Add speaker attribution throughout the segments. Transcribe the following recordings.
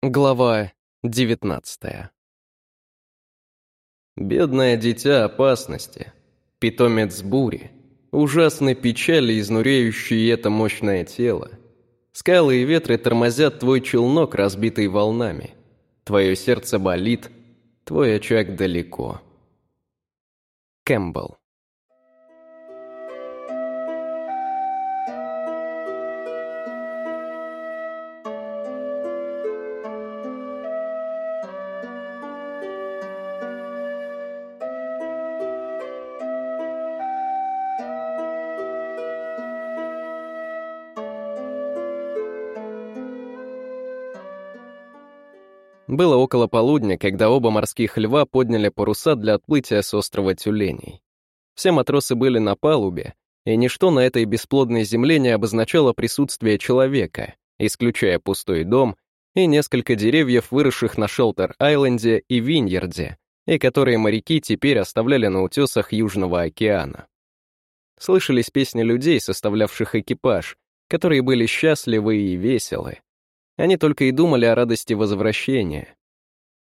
Speaker 1: Глава 19 Бедное дитя опасности, питомец бури, ужасной печали, изнуряющий это мощное тело. Скалы и ветры тормозят твой челнок, разбитый волнами. Твое сердце болит, твой очаг далеко. Кэмпбелл Было около полудня, когда оба морских льва подняли паруса для отплытия с острова Тюленей. Все матросы были на палубе, и ничто на этой бесплодной земле не обозначало присутствие человека, исключая пустой дом и несколько деревьев, выросших на Шелтер-Айленде и Виньерде, и которые моряки теперь оставляли на утесах Южного океана. Слышались песни людей, составлявших экипаж, которые были счастливы и веселы. Они только и думали о радости возвращения.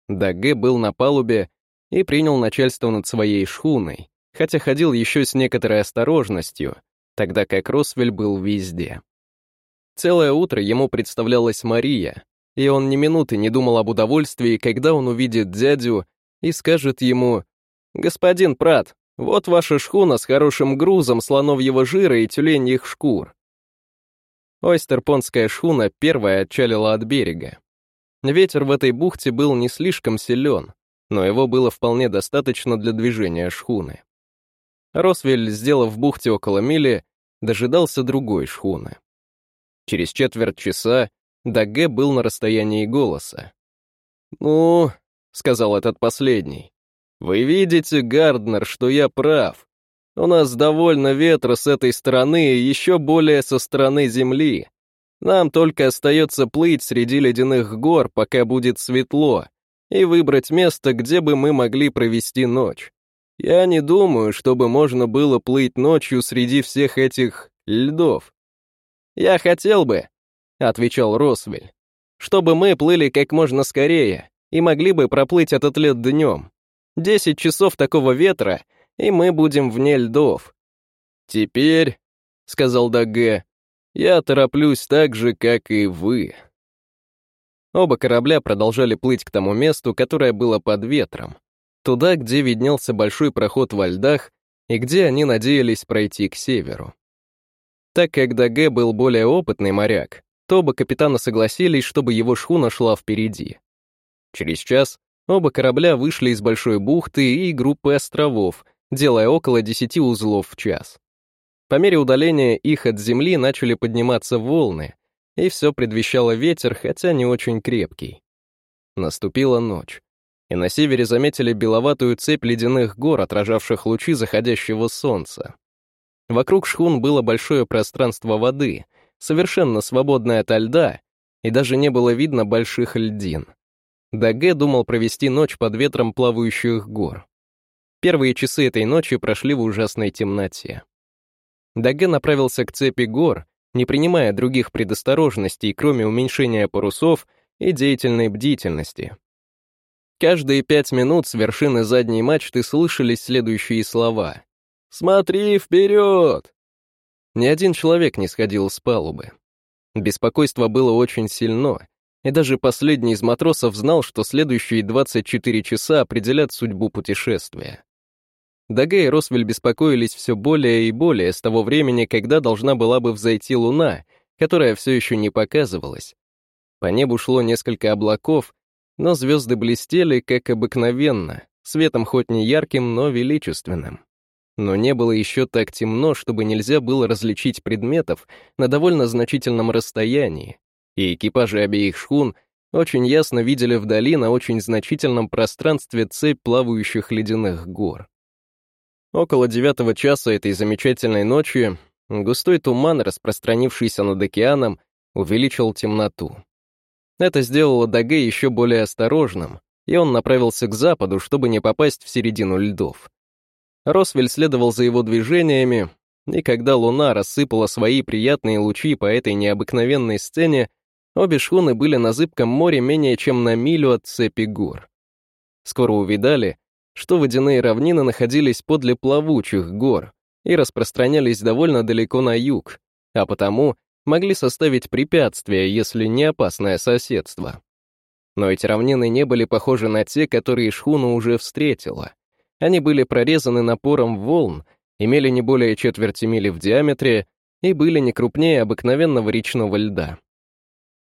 Speaker 1: Даге был на палубе и принял начальство над своей шхуной, хотя ходил еще с некоторой осторожностью, тогда как Росвель был везде. Целое утро ему представлялась Мария, и он ни минуты не думал об удовольствии, когда он увидит дядю и скажет ему «Господин Прат, вот ваша шхуна с хорошим грузом слоновьего жира и тюленьих шкур. Ойстерпонская шхуна первая отчалила от берега. Ветер в этой бухте был не слишком силен, но его было вполне достаточно для движения шхуны. Росвель, сделав в бухте около мили, дожидался другой шхуны. Через четверть часа Даге был на расстоянии голоса. «Ну», — сказал этот последний, — «вы видите, Гарднер, что я прав. У нас довольно ветра с этой стороны и еще более со стороны земли. Нам только остается плыть среди ледяных гор, пока будет светло, и выбрать место, где бы мы могли провести ночь. Я не думаю, чтобы можно было плыть ночью среди всех этих льдов. «Я хотел бы», — отвечал Росвель, «чтобы мы плыли как можно скорее и могли бы проплыть этот лед днем. Десять часов такого ветра — и мы будем вне льдов. Теперь, — сказал Даге, — я тороплюсь так же, как и вы. Оба корабля продолжали плыть к тому месту, которое было под ветром, туда, где виднелся большой проход во льдах и где они надеялись пройти к северу. Так как Даге был более опытный моряк, то оба капитана согласились, чтобы его шхуна шла впереди. Через час оба корабля вышли из большой бухты и группы островов, делая около 10 узлов в час. По мере удаления их от земли начали подниматься волны, и все предвещало ветер, хотя не очень крепкий. Наступила ночь, и на севере заметили беловатую цепь ледяных гор, отражавших лучи заходящего солнца. Вокруг шхун было большое пространство воды, совершенно свободное ото льда, и даже не было видно больших льдин. Даге думал провести ночь под ветром плавающих гор. Первые часы этой ночи прошли в ужасной темноте. Даге направился к цепи гор, не принимая других предосторожностей, кроме уменьшения парусов и деятельной бдительности. Каждые пять минут с вершины задней мачты слышались следующие слова. «Смотри вперед!» Ни один человек не сходил с палубы. Беспокойство было очень сильно, и даже последний из матросов знал, что следующие 24 часа определят судьбу путешествия. Дага и Росвель беспокоились все более и более с того времени, когда должна была бы взойти луна, которая все еще не показывалась. По небу шло несколько облаков, но звезды блестели, как обыкновенно, светом хоть не ярким, но величественным. Но не было еще так темно, чтобы нельзя было различить предметов на довольно значительном расстоянии, и экипажи обеих шхун очень ясно видели вдали на очень значительном пространстве цепь плавающих ледяных гор. Около девятого часа этой замечательной ночи густой туман, распространившийся над океаном, увеличил темноту. Это сделало Даге еще более осторожным, и он направился к западу, чтобы не попасть в середину льдов. Росвель следовал за его движениями, и когда луна рассыпала свои приятные лучи по этой необыкновенной сцене, Обе шхуны были на зыбком море менее чем на милю от цепи гор. Скоро увидали, что водяные равнины находились подле плавучих гор и распространялись довольно далеко на юг, а потому могли составить препятствие, если не опасное соседство. Но эти равнины не были похожи на те, которые шхуна уже встретила. Они были прорезаны напором волн, имели не более четверти мили в диаметре и были не крупнее обыкновенного речного льда.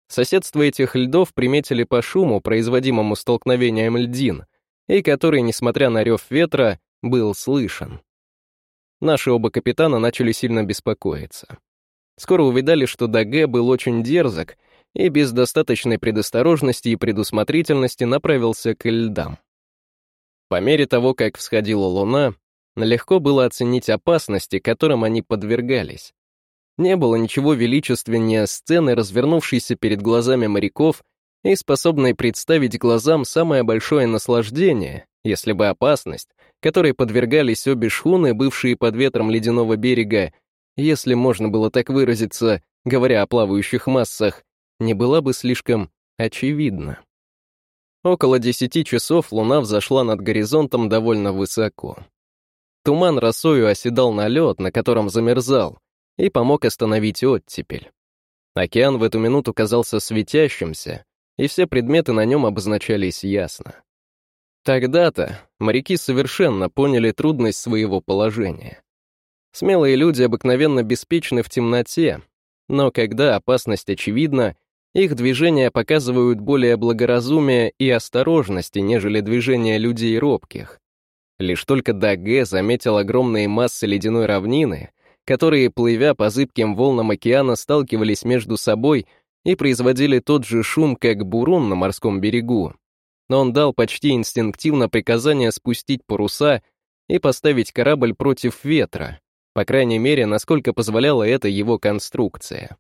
Speaker 1: Соседство этих льдов приметили по шуму, производимому столкновением льдин, и который, несмотря на рев ветра, был слышен. Наши оба капитана начали сильно беспокоиться. Скоро увидали, что Даге был очень дерзок и без достаточной предосторожности и предусмотрительности направился к льдам. По мере того, как всходила луна, легко было оценить опасности, которым они подвергались. Не было ничего величественнее сцены, развернувшейся перед глазами моряков и способной представить глазам самое большое наслаждение, если бы опасность, которой подвергались обе шхуны, бывшие под ветром ледяного берега, если можно было так выразиться, говоря о плавающих массах, не была бы слишком очевидна. Около десяти часов луна взошла над горизонтом довольно высоко. Туман росою оседал на лед, на котором замерзал, и помог остановить оттепель. Океан в эту минуту казался светящимся, и все предметы на нем обозначались ясно. Тогда-то моряки совершенно поняли трудность своего положения. Смелые люди обыкновенно беспечны в темноте, но когда опасность очевидна, их движения показывают более благоразумия и осторожности, нежели движения людей робких. Лишь только Даге заметил огромные массы ледяной равнины, которые, плывя по зыбким волнам океана, сталкивались между собой и производили тот же шум, как бурун на морском берегу. Но он дал почти инстинктивно приказание спустить паруса и поставить корабль против ветра, по крайней мере, насколько позволяла это его конструкция.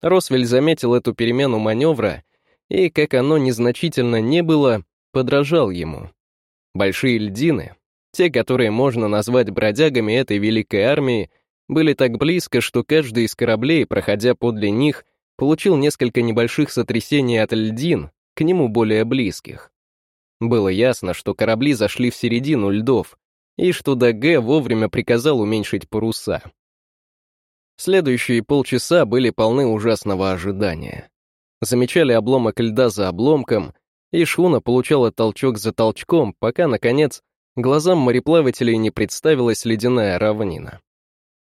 Speaker 1: Росвель заметил эту перемену маневра и, как оно незначительно не было, подражал ему. Большие льдины, те, которые можно назвать бродягами этой великой армии, были так близко, что каждый из кораблей, проходя подле них, получил несколько небольших сотрясений от льдин, к нему более близких. Было ясно, что корабли зашли в середину льдов, и что ДГ вовремя приказал уменьшить паруса. Следующие полчаса были полны ужасного ожидания. Замечали обломок льда за обломком, и шхуна получала толчок за толчком, пока, наконец, глазам мореплавателей не представилась ледяная равнина.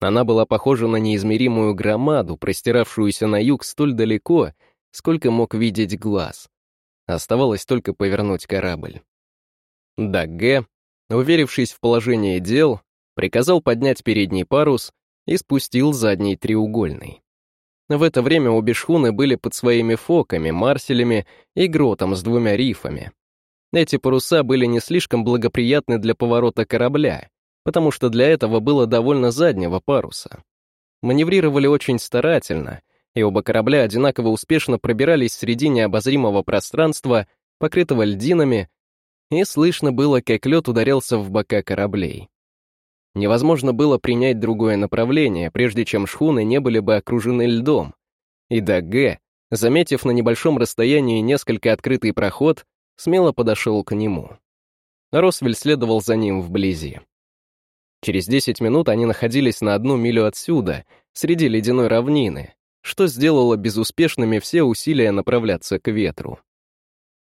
Speaker 1: Она была похожа на неизмеримую громаду, простиравшуюся на юг столь далеко, сколько мог видеть глаз. Оставалось только повернуть корабль. Дагге, уверившись в положении дел, приказал поднять передний парус и спустил задний треугольный. В это время обе шхуны были под своими фоками, марселями и гротом с двумя рифами. Эти паруса были не слишком благоприятны для поворота корабля, потому что для этого было довольно заднего паруса. Маневрировали очень старательно, и оба корабля одинаково успешно пробирались среди необозримого пространства, покрытого льдинами, и слышно было, как лед ударялся в бока кораблей. Невозможно было принять другое направление, прежде чем шхуны не были бы окружены льдом. И Д.Г., заметив на небольшом расстоянии несколько открытый проход, смело подошел к нему. Росвель следовал за ним вблизи. Через 10 минут они находились на одну милю отсюда, среди ледяной равнины, что сделало безуспешными все усилия направляться к ветру.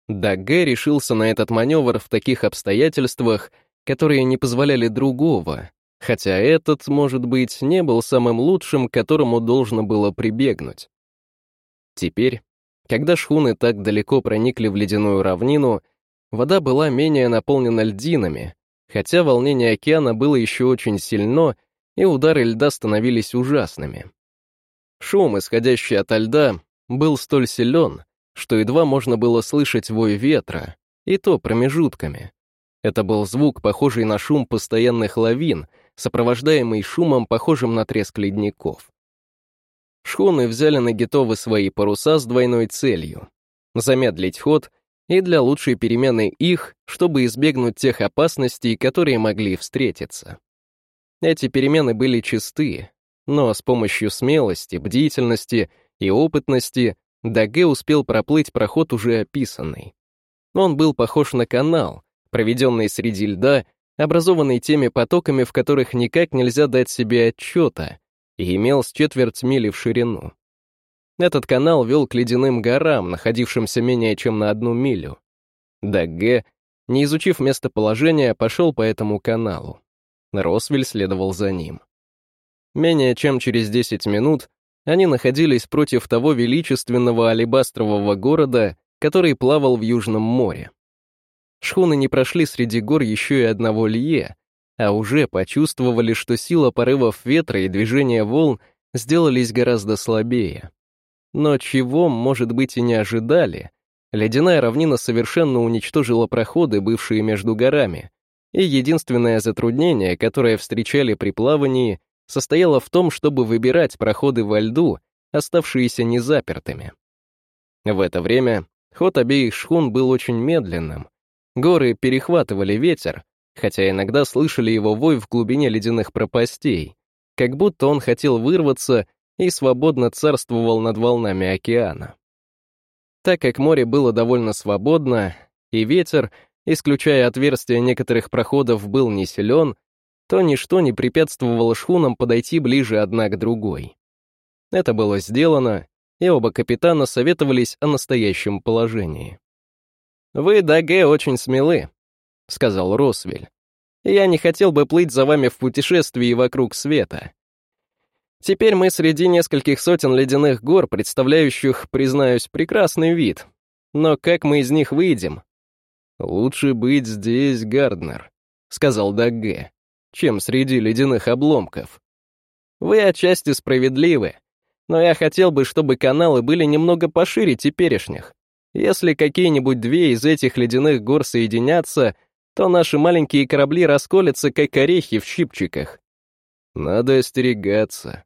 Speaker 1: Дагге решился на этот маневр в таких обстоятельствах, которые не позволяли другого, хотя этот, может быть, не был самым лучшим, к которому должно было прибегнуть. Теперь, когда шхуны так далеко проникли в ледяную равнину, вода была менее наполнена льдинами, хотя волнение океана было еще очень сильно, и удары льда становились ужасными. Шум, исходящий от льда, был столь силен, что едва можно было слышать вой ветра, и то промежутками. Это был звук, похожий на шум постоянных лавин, сопровождаемый шумом, похожим на треск ледников. Шхуны взяли на Гетовы свои паруса с двойной целью — замедлить ход и для лучшей перемены их, чтобы избегнуть тех опасностей, которые могли встретиться. Эти перемены были чисты, но с помощью смелости, бдительности и опытности Даге успел проплыть проход уже описанный. Он был похож на канал, проведенный среди льда, образованный теми потоками, в которых никак нельзя дать себе отчета, и имел с четверть мили в ширину. Этот канал вел к ледяным горам, находившимся менее чем на одну милю. Дагге, не изучив местоположение, пошел по этому каналу. Росвель следовал за ним. Менее чем через 10 минут они находились против того величественного алебастрового города, который плавал в Южном море. Шхуны не прошли среди гор еще и одного лье, а уже почувствовали, что сила порывов ветра и движения волн сделались гораздо слабее. Но чего, может быть, и не ожидали. Ледяная равнина совершенно уничтожила проходы, бывшие между горами, и единственное затруднение, которое встречали при плавании, состояло в том, чтобы выбирать проходы во льду, оставшиеся незапертыми. В это время ход обеих шхун был очень медленным. Горы перехватывали ветер, хотя иногда слышали его вой в глубине ледяных пропастей, как будто он хотел вырваться и свободно царствовал над волнами океана. Так как море было довольно свободно, и ветер, исключая отверстия некоторых проходов, был не силен, то ничто не препятствовало шхунам подойти ближе одна к другой. Это было сделано, и оба капитана советовались о настоящем положении. «Вы, Даге, очень смелы», — сказал Росвель. «Я не хотел бы плыть за вами в путешествии вокруг света. Теперь мы среди нескольких сотен ледяных гор, представляющих, признаюсь, прекрасный вид. Но как мы из них выйдем?» «Лучше быть здесь, Гарднер», — сказал Дагге, «чем среди ледяных обломков». «Вы отчасти справедливы, но я хотел бы, чтобы каналы были немного пошире теперешних. Если какие-нибудь две из этих ледяных гор соединятся, то наши маленькие корабли расколятся, как орехи в щипчиках. Надо остерегаться.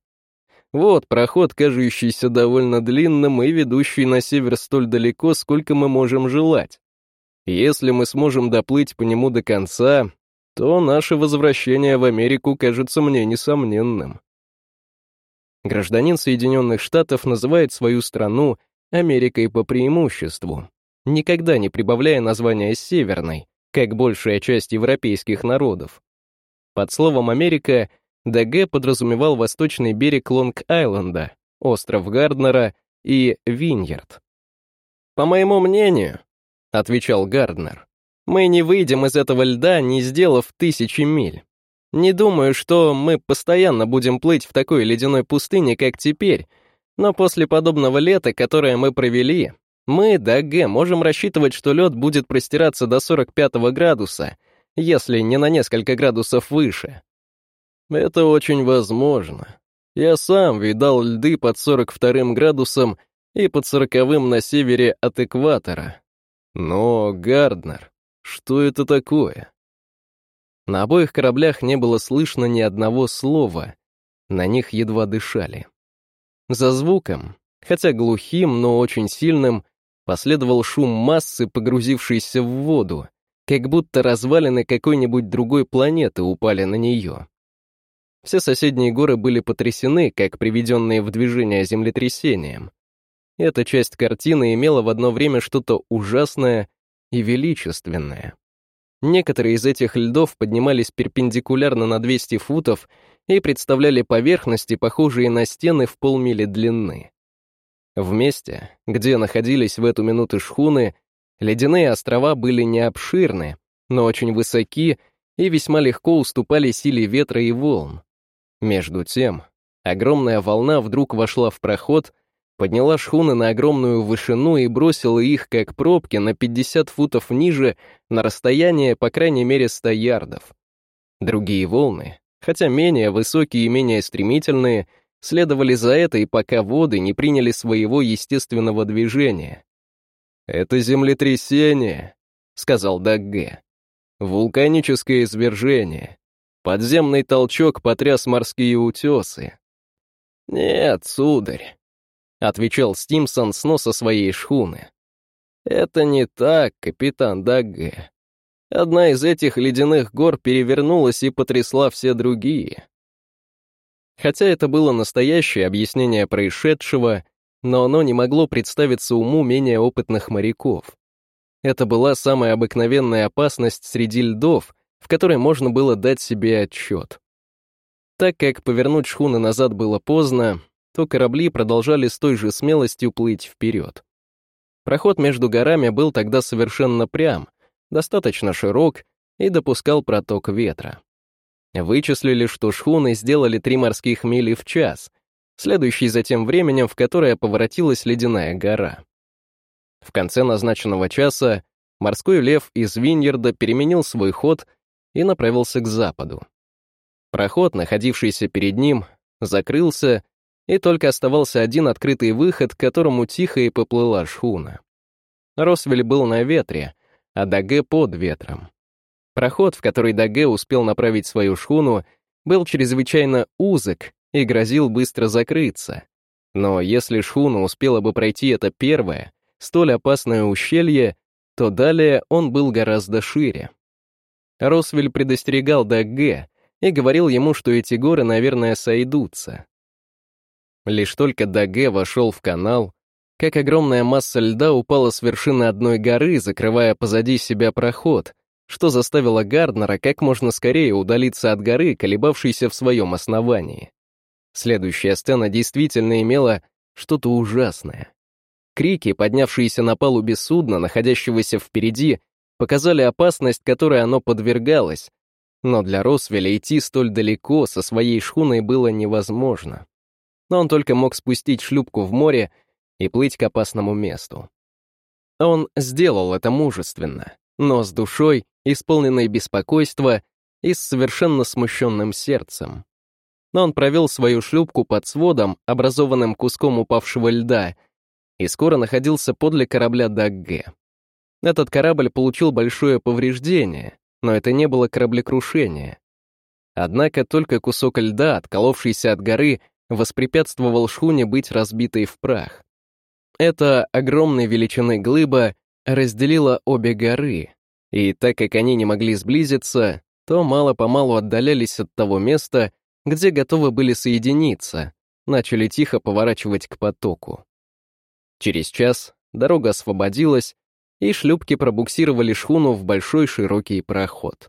Speaker 1: Вот проход, кажущийся довольно длинным и ведущий на север столь далеко, сколько мы можем желать. Если мы сможем доплыть по нему до конца, то наше возвращение в Америку кажется мне несомненным. Гражданин Соединенных Штатов называет свою страну Америкой по преимуществу, никогда не прибавляя названия «северной», как большая часть европейских народов. Под словом «Америка» ДГ подразумевал восточный берег Лонг-Айленда, остров Гарднера и Виньерд. «По моему мнению», — отвечал Гарднер, «мы не выйдем из этого льда, не сделав тысячи миль. Не думаю, что мы постоянно будем плыть в такой ледяной пустыне, как теперь, но после подобного лета, которое мы провели, мы, да Г, можем рассчитывать, что лед будет простираться до 45 градуса, если не на несколько градусов выше. Это очень возможно. Я сам видал льды под 42 градусом и под 40 на севере от экватора. Но, Гарднер, что это такое? На обоих кораблях не было слышно ни одного слова, на них едва дышали. За звуком, хотя глухим, но очень сильным, последовал шум массы, погрузившейся в воду, как будто развалины какой-нибудь другой планеты упали на нее. Все соседние горы были потрясены, как приведенные в движение землетрясением. Эта часть картины имела в одно время что-то ужасное и величественное. Некоторые из этих льдов поднимались перпендикулярно на 200 футов и представляли поверхности, похожие на стены в полмили длины. В месте, где находились в эту минуту шхуны, ледяные острова были не обширны, но очень высоки и весьма легко уступали силе ветра и волн. Между тем, огромная волна вдруг вошла в проход, подняла шхуны на огромную вышину и бросила их, как пробки, на 50 футов ниже, на расстояние, по крайней мере, 100 ярдов. Другие волны, хотя менее высокие и менее стремительные, следовали за этой, пока воды не приняли своего естественного движения. «Это землетрясение», — сказал Дагге. «Вулканическое извержение. Подземный толчок потряс морские утесы». «Нет, сударь», — отвечал Стимсон с носа своей шхуны. «Это не так, капитан Дагге. Одна из этих ледяных гор перевернулась и потрясла все другие. Хотя это было настоящее объяснение происшедшего, но оно не могло представиться уму менее опытных моряков. Это была самая обыкновенная опасность среди льдов, в которой можно было дать себе отчет. Так как повернуть шхуны назад было поздно, то корабли продолжали с той же смелостью плыть вперед. Проход между горами был тогда совершенно прям, достаточно широк и допускал проток ветра. Вычислили, что шхуны сделали три морских мили в час, следующий за тем временем, в которое поворотилась ледяная гора. В конце назначенного часа морской лев из Виньерда переменил свой ход и направился к западу. Проход, находившийся перед ним, закрылся, и только оставался один открытый выход, к которому тихо и поплыла шхуна. Росвель был на ветре, а Даге под ветром. Проход, в который Даге успел направить свою шхуну, был чрезвычайно узок и грозил быстро закрыться. Но если шхуна успела бы пройти это первое, столь опасное ущелье, то далее он был гораздо шире. Росвель предостерегал Дагге и говорил ему, что эти горы, наверное, сойдутся. Лишь только Даге вошел в канал, как огромная масса льда упала с вершины одной горы, закрывая позади себя проход, что заставило Гарднера как можно скорее удалиться от горы, колебавшейся в своем основании. Следующая сцена действительно имела что-то ужасное. Крики, поднявшиеся на палубе судна, находящегося впереди, показали опасность, которой оно подвергалось, но для Росвеля идти столь далеко со своей шхуной было невозможно. Но он только мог спустить шлюпку в море и плыть к опасному месту. Он сделал это мужественно, но с душой, исполненной беспокойства и с совершенно смущенным сердцем но он провел свою шлюпку под сводом, образованным куском упавшего льда, и скоро находился подле корабля Дагге. Этот корабль получил большое повреждение, но это не было кораблекрушение. Однако только кусок льда, отколовшийся от горы, воспрепятствовал шхуне быть разбитой в прах. Эта огромной величины глыба разделила обе горы, и так как они не могли сблизиться, то мало-помалу отдалялись от того места, где готовы были соединиться, начали тихо поворачивать к потоку. Через час дорога освободилась, и шлюпки пробуксировали шхуну в большой широкий проход.